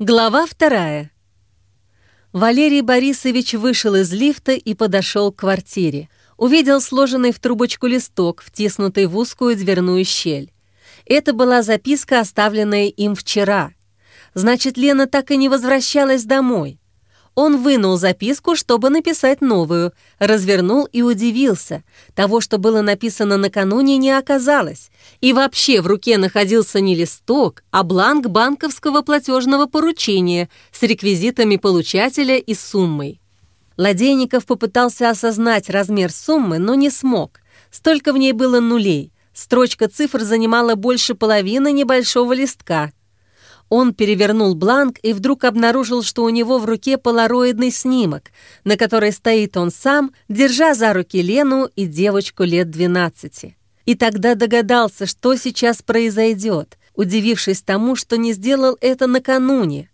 Глава вторая. Валерий Борисович вышел из лифта и подошел к квартире. Увидел сложенный в трубочку листок, втиснутый в узкую дверную щель. Это была записка, оставленная им вчера. Значит, Лена так и не возвращалась домой. Он вынул записку, чтобы написать новую, развернул и удивился. Того, что было написано накануне, не оказалось. И вообще в руке находился не листок, а бланк банковского платежного поручения с реквизитами получателя и суммой. Ладейников попытался осознать размер суммы, но не смог. Столько в ней было нулей. Строчка цифр занимала больше половины небольшого листка – он перевернул бланк и вдруг обнаружил, что у него в руке полароидный снимок, на который стоит он сам, держа за руки Лену и девочку лет 12. И тогда догадался, что сейчас произойдет, удивившись тому, что не сделал это накануне.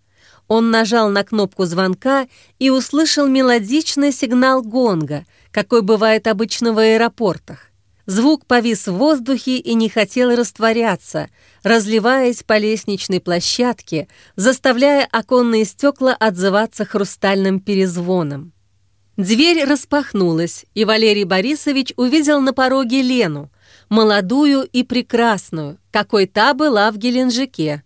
Он нажал на кнопку звонка и услышал мелодичный сигнал гонга, какой бывает обычно в аэропортах. Звук повис в воздухе и не хотел растворяться, разливаясь по лестничной площадке, заставляя оконные стекла отзываться хрустальным перезвоном. Дверь распахнулась, и Валерий Борисович увидел на пороге Лену, молодую и прекрасную, какой та была в Геленджике.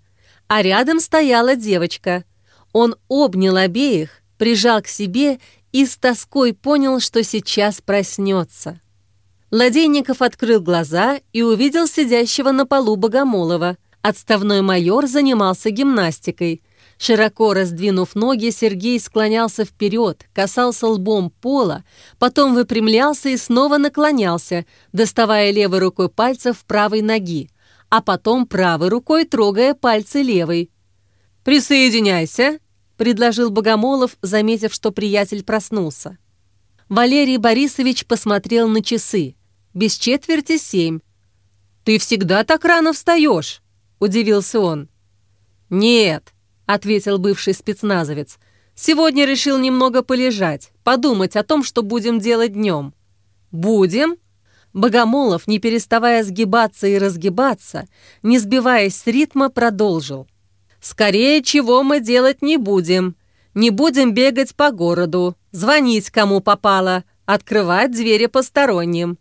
А рядом стояла девочка. Он обнял обеих, прижал к себе и с тоской понял, что сейчас проснется. Ладейников открыл глаза и увидел сидящего на полу Богомолова. Отставной майор занимался гимнастикой. Широко раздвинув ноги, Сергей склонялся вперед, касался лбом пола, потом выпрямлялся и снова наклонялся, доставая левой рукой пальцев правой ноги, а потом правой рукой трогая пальцы левой. «Присоединяйся», — предложил Богомолов, заметив, что приятель проснулся. Валерий Борисович посмотрел на часы без четверти семь. «Ты всегда так рано встаешь?» – удивился он. «Нет», – ответил бывший спецназовец. «Сегодня решил немного полежать, подумать о том, что будем делать днем». «Будем?» Богомолов, не переставая сгибаться и разгибаться, не сбиваясь с ритма, продолжил. «Скорее, чего мы делать не будем. Не будем бегать по городу, звонить кому попало, открывать двери посторонним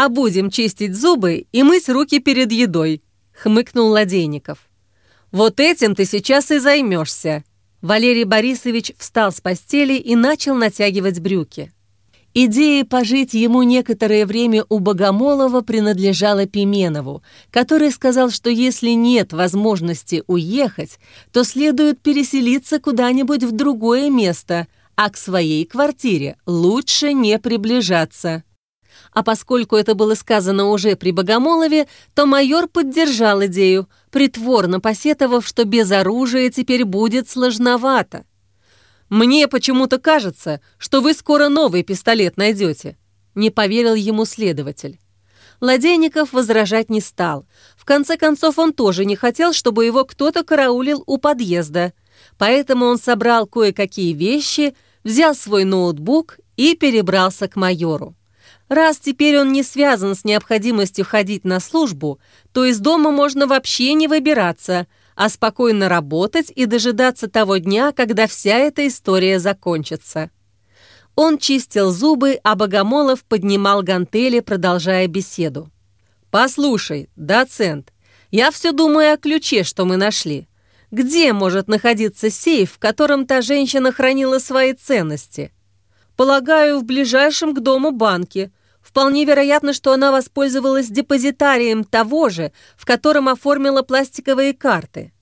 а будем чистить зубы и мыть руки перед едой», — хмыкнул Ладейников. «Вот этим ты сейчас и займешься». Валерий Борисович встал с постели и начал натягивать брюки. Идея пожить ему некоторое время у Богомолова принадлежала Пименову, который сказал, что если нет возможности уехать, то следует переселиться куда-нибудь в другое место, а к своей квартире лучше не приближаться а поскольку это было сказано уже при Богомолове, то майор поддержал идею, притворно посетовав, что без оружия теперь будет сложновато. «Мне почему-то кажется, что вы скоро новый пистолет найдете», — не поверил ему следователь. Ладейников возражать не стал. В конце концов, он тоже не хотел, чтобы его кто-то караулил у подъезда. Поэтому он собрал кое-какие вещи, взял свой ноутбук и перебрался к майору. Раз теперь он не связан с необходимостью ходить на службу, то из дома можно вообще не выбираться, а спокойно работать и дожидаться того дня, когда вся эта история закончится. Он чистил зубы, а Богомолов поднимал гантели, продолжая беседу. «Послушай, доцент, я все думаю о ключе, что мы нашли. Где может находиться сейф, в котором та женщина хранила свои ценности?» «Полагаю, в ближайшем к дому банке», Вполне вероятно, что она воспользовалась депозитарием того же, в котором оформила пластиковые карты.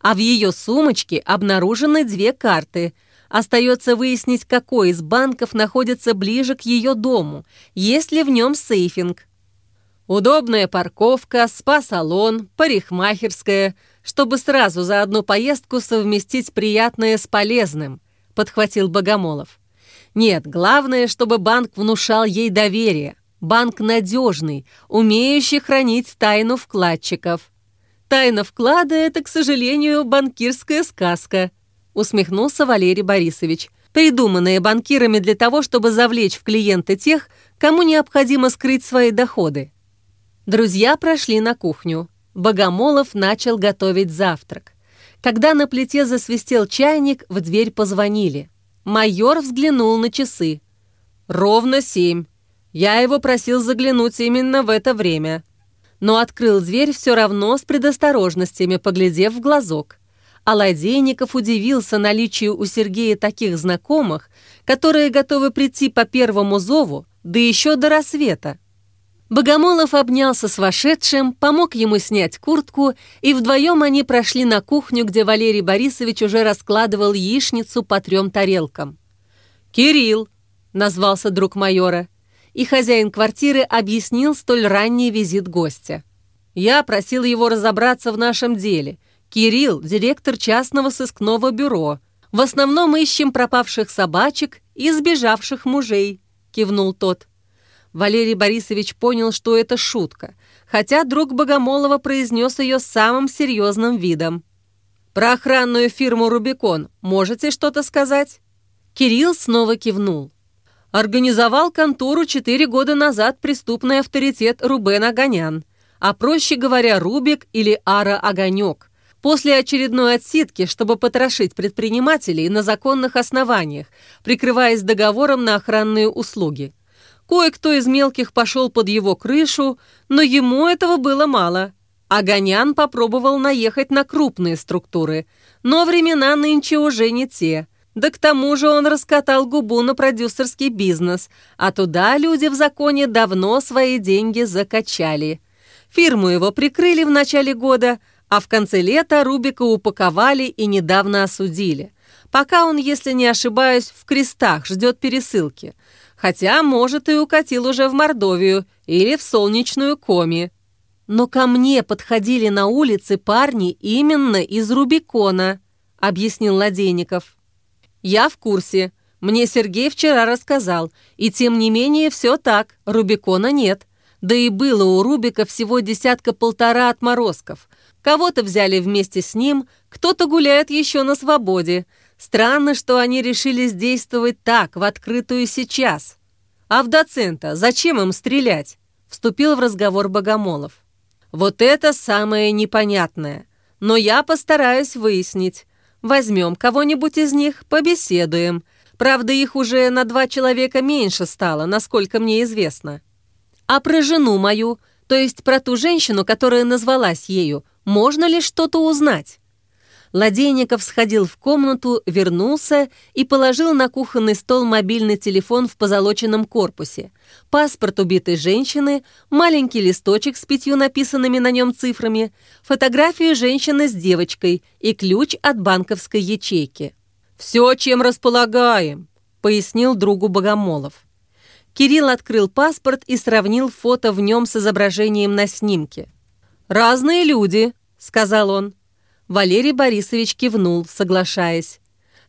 А в ее сумочке обнаружены две карты. Остается выяснить, какой из банков находится ближе к ее дому, есть ли в нем сейфинг. Удобная парковка, спа-салон, парикмахерская, чтобы сразу за одну поездку совместить приятное с полезным, подхватил Богомолов. Нет, главное, чтобы банк внушал ей доверие. Банк надежный, умеющий хранить тайну вкладчиков. Тайна вклада – это, к сожалению, банкирская сказка, усмехнулся Валерий Борисович, придуманная банкирами для того, чтобы завлечь в клиенты тех, кому необходимо скрыть свои доходы. Друзья прошли на кухню. Богомолов начал готовить завтрак. Когда на плите засвистел чайник, в дверь позвонили. Майор взглянул на часы. «Ровно семь. Я его просил заглянуть именно в это время». Но открыл дверь все равно с предосторожностями, поглядев в глазок. А Ладейников удивился наличию у Сергея таких знакомых, которые готовы прийти по первому зову, да еще до рассвета. Богомолов обнялся с вошедшим, помог ему снять куртку, и вдвоем они прошли на кухню, где Валерий Борисович уже раскладывал яичницу по трем тарелкам. «Кирилл!» — назвался друг майора, и хозяин квартиры объяснил столь ранний визит гостя. «Я просил его разобраться в нашем деле. Кирилл — директор частного сыскного бюро. В основном ищем пропавших собачек и сбежавших мужей», — кивнул тот. Валерий Борисович понял, что это шутка, хотя друг Богомолова произнес ее самым серьезным видом. «Про охранную фирму «Рубикон» можете что-то сказать?» Кирилл снова кивнул. Организовал контору четыре года назад преступный авторитет Рубен Огонян, а проще говоря, Рубик или Ара Огонек. После очередной отсидки, чтобы потрошить предпринимателей на законных основаниях, прикрываясь договором на охранные услуги. Кое-кто из мелких пошел под его крышу, но ему этого было мало. Огонян попробовал наехать на крупные структуры, но времена нынче уже не те. Да к тому же он раскатал губу на продюсерский бизнес, а туда люди в законе давно свои деньги закачали. Фирму его прикрыли в начале года, а в конце лета Рубика упаковали и недавно осудили. Пока он, если не ошибаюсь, в крестах ждет пересылки – хотя, может, и укатил уже в Мордовию или в солнечную Коми. Но ко мне подходили на улице парни именно из Рубикона, объяснил Ладейников. Я в курсе. Мне Сергей вчера рассказал. И тем не менее все так, Рубикона нет. Да и было у Рубика всего десятка-полтора отморозков. Кого-то взяли вместе с ним, кто-то гуляет еще на свободе. Странно, что они решили действовать так, в открытую сейчас. А в доцента зачем им стрелять? Вступил в разговор Богомолов. Вот это самое непонятное. Но я постараюсь выяснить. Возьмем кого-нибудь из них, побеседуем. Правда, их уже на два человека меньше стало, насколько мне известно. А про жену мою, то есть про ту женщину, которая назвалась ею, можно ли что-то узнать? Ладейников сходил в комнату, вернулся и положил на кухонный стол мобильный телефон в позолоченном корпусе, паспорт убитой женщины, маленький листочек с пятью написанными на нем цифрами, фотографию женщины с девочкой и ключ от банковской ячейки. «Все, чем располагаем», — пояснил другу Богомолов. Кирилл открыл паспорт и сравнил фото в нем с изображением на снимке. «Разные люди», — сказал он. Валерий Борисович кивнул, соглашаясь.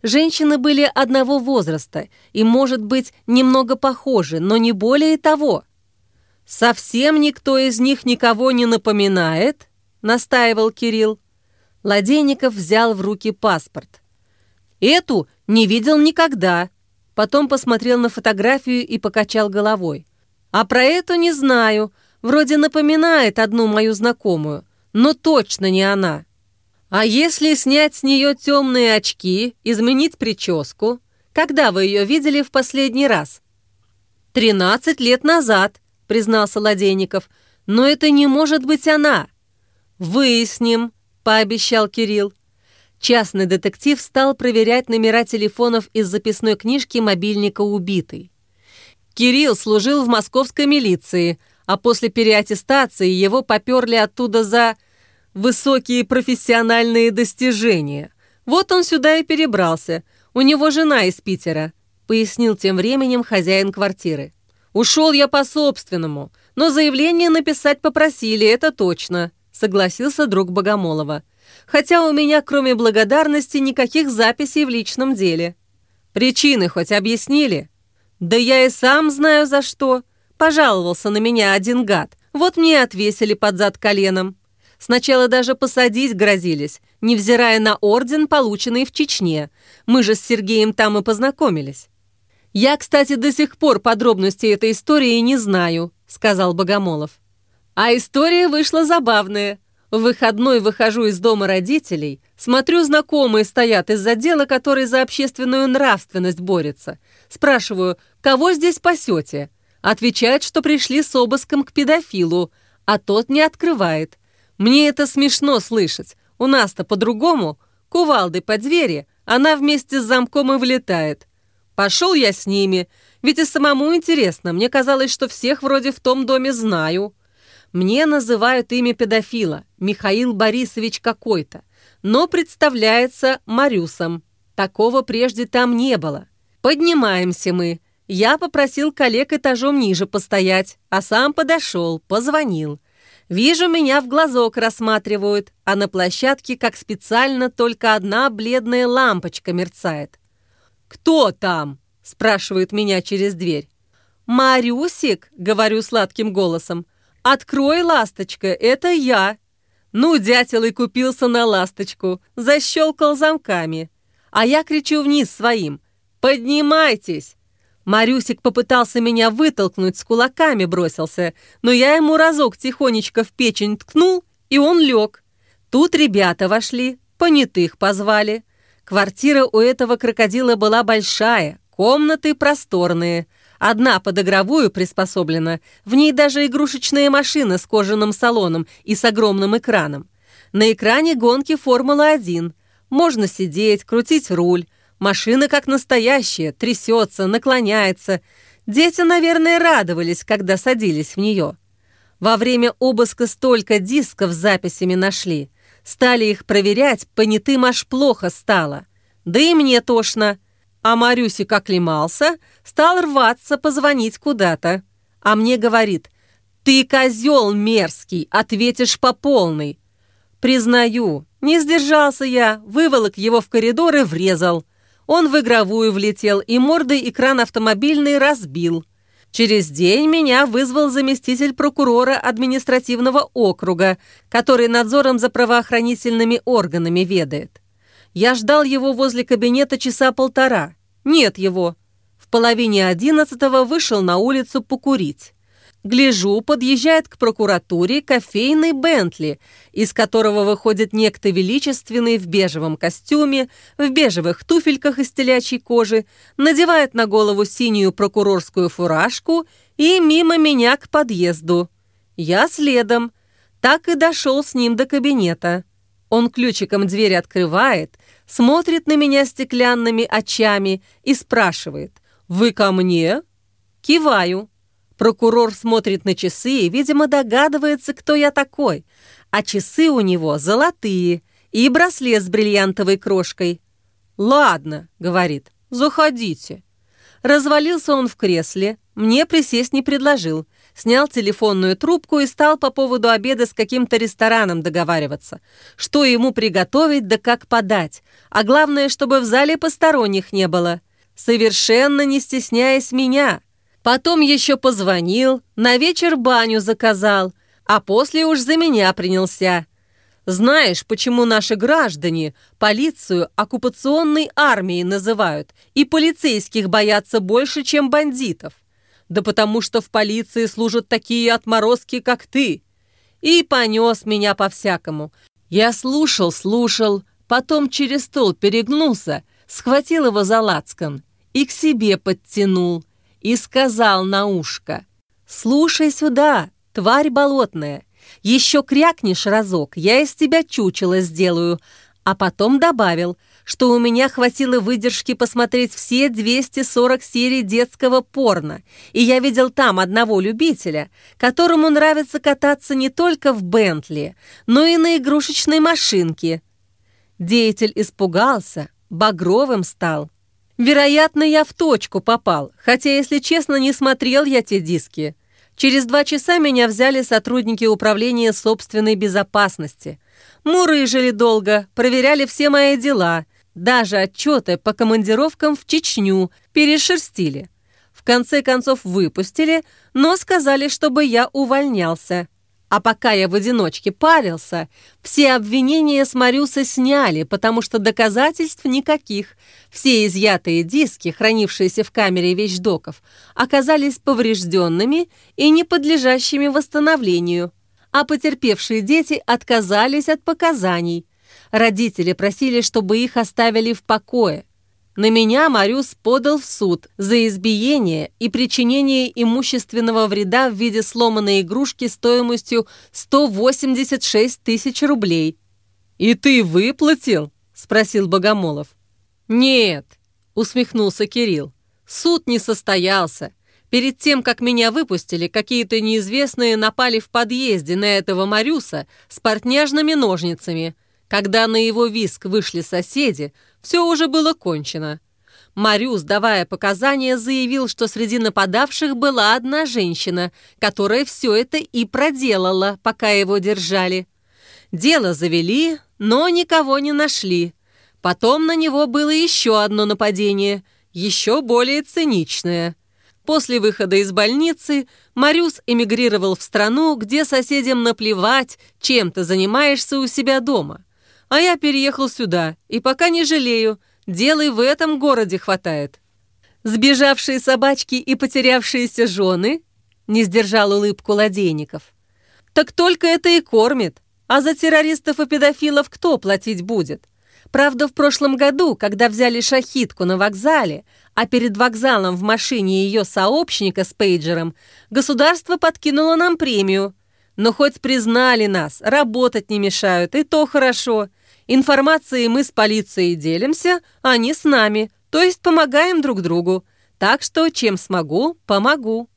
Женщины были одного возраста и, может быть, немного похожи, но не более того. «Совсем никто из них никого не напоминает?» — настаивал Кирилл. Ладейников взял в руки паспорт. «Эту не видел никогда». Потом посмотрел на фотографию и покачал головой. «А про эту не знаю. Вроде напоминает одну мою знакомую, но точно не она». А если снять с нее темные очки, изменить прическу? Когда вы ее видели в последний раз? «Тринадцать лет назад», — признался Ладейников. «Но это не может быть она». «Выясним», — пообещал Кирилл. Частный детектив стал проверять номера телефонов из записной книжки мобильника убитой. Кирилл служил в московской милиции, а после переаттестации его поперли оттуда за высокие профессиональные достижения. Вот он сюда и перебрался. У него жена из Питера», — пояснил тем временем хозяин квартиры. «Ушел я по-собственному, но заявление написать попросили, это точно», — согласился друг Богомолова. «Хотя у меня, кроме благодарности, никаких записей в личном деле». «Причины хоть объяснили?» «Да я и сам знаю за что. Пожаловался на меня один гад. Вот мне отвесили под зад коленом. Сначала даже посадить грозились, невзирая на орден, полученный в Чечне. Мы же с Сергеем там и познакомились. «Я, кстати, до сих пор подробностей этой истории не знаю», — сказал Богомолов. А история вышла забавная. В выходной выхожу из дома родителей, смотрю, знакомые стоят из-за дела, который за общественную нравственность борется. Спрашиваю, кого здесь пасете? Отвечает, что пришли с обыском к педофилу, а тот не открывает. Мне это смешно слышать. У нас-то по-другому. Кувалдой по двери, она вместе с замком и влетает. Пошел я с ними, ведь и самому интересно. Мне казалось, что всех вроде в том доме знаю. Мне называют имя педофила, Михаил Борисович какой-то, но представляется Марюсом. Такого прежде там не было. Поднимаемся мы. Я попросил коллег этажом ниже постоять, а сам подошел, позвонил. Вижу, меня в глазок рассматривают, а на площадке, как специально, только одна бледная лампочка мерцает. «Кто там?» – спрашивают меня через дверь. «Марюсик», – говорю сладким голосом, – «Открой, ласточка, это я!» Ну, дятел и купился на ласточку, защелкал замками. А я кричу вниз своим «Поднимайтесь!» Марюсик попытался меня вытолкнуть, с кулаками бросился, но я ему разок тихонечко в печень ткнул, и он лег. Тут ребята вошли, понятых позвали. Квартира у этого крокодила была большая, комнаты просторные. Одна под игровую приспособлена, в ней даже игрушечная машина с кожаным салоном и с огромным экраном. На экране гонки Формула-1. Можно сидеть, крутить руль. Машина как настоящая, трясется, наклоняется. Дети, наверное, радовались, когда садились в нее. Во время обыска столько дисков с записями нашли. Стали их проверять, понятым аж плохо стало. Да и мне тошно. А Марюсик оклемался, стал рваться позвонить куда-то. А мне говорит, «Ты козел мерзкий, ответишь по полной». Признаю, не сдержался я, выволок его в коридор и врезал. Он в игровую влетел и мордой экран автомобильный разбил. Через день меня вызвал заместитель прокурора административного округа, который надзором за правоохранительными органами ведает. Я ждал его возле кабинета часа полтора. Нет его. В половине одиннадцатого вышел на улицу покурить. Гляжу, подъезжает к прокуратуре кофейный Бентли, из которого выходит некто величественный в бежевом костюме, в бежевых туфельках из телячьей кожи, надевает на голову синюю прокурорскую фуражку и мимо меня к подъезду. Я следом. Так и дошел с ним до кабинета. Он ключиком дверь открывает, смотрит на меня стеклянными очами и спрашивает «Вы ко мне?» Киваю. Прокурор смотрит на часы и, видимо, догадывается, кто я такой. А часы у него золотые и браслет с бриллиантовой крошкой. «Ладно», — говорит, — «заходите». Развалился он в кресле, мне присесть не предложил. Снял телефонную трубку и стал по поводу обеда с каким-то рестораном договариваться. Что ему приготовить да как подать. А главное, чтобы в зале посторонних не было. Совершенно не стесняясь меня. Потом еще позвонил, на вечер баню заказал, а после уж за меня принялся. Знаешь, почему наши граждане полицию оккупационной армией называют и полицейских боятся больше, чем бандитов? Да потому что в полиции служат такие отморозки, как ты. И понес меня по-всякому. Я слушал, слушал, потом через стол перегнулся, схватил его за лацкан и к себе подтянул и сказал на ушко, «Слушай сюда, тварь болотная, еще крякнешь разок, я из тебя чучело сделаю», а потом добавил, что у меня хватило выдержки посмотреть все 240 серий детского порно, и я видел там одного любителя, которому нравится кататься не только в Бентли, но и на игрушечной машинке. Деятель испугался, багровым стал. Вероятно, я в точку попал, хотя, если честно, не смотрел я те диски. Через два часа меня взяли сотрудники управления собственной безопасности. Мурыжили долго, проверяли все мои дела, даже отчеты по командировкам в Чечню перешерстили. В конце концов выпустили, но сказали, чтобы я увольнялся. А пока я в одиночке парился, все обвинения с Марюса сняли, потому что доказательств никаких. Все изъятые диски, хранившиеся в камере вещдоков, оказались поврежденными и не подлежащими восстановлению. а потерпевшие дети отказались от показаний. Родители просили, чтобы их оставили в покое. На меня Марюс подал в суд за избиение и причинение имущественного вреда в виде сломанной игрушки стоимостью 186 тысяч рублей. «И ты выплатил?» – спросил Богомолов. «Нет», – усмехнулся Кирилл. «Суд не состоялся. Перед тем, как меня выпустили, какие-то неизвестные напали в подъезде на этого Марюса с портняжными ножницами. Когда на его виск вышли соседи, все уже было кончено. Марюс, давая показания, заявил, что среди нападавших была одна женщина, которая все это и проделала, пока его держали. Дело завели, но никого не нашли. Потом на него было еще одно нападение, еще более циничное. После выхода из больницы Марюс эмигрировал в страну, где соседям наплевать, чем ты занимаешься у себя дома. А я переехал сюда, и пока не жалею, дел и в этом городе хватает. Сбежавшие собачки и потерявшиеся жены, не сдержал улыбку ладейников. Так только это и кормит. А за террористов и педофилов кто платить будет? Правда, в прошлом году, когда взяли шахитку на вокзале, а перед вокзалом в машине ее сообщника с пейджером, государство подкинуло нам премию. Но хоть признали нас, работать не мешают, и то хорошо. Информацией мы с полицией делимся, они с нами, то есть помогаем друг другу. Так что, чем смогу, помогу.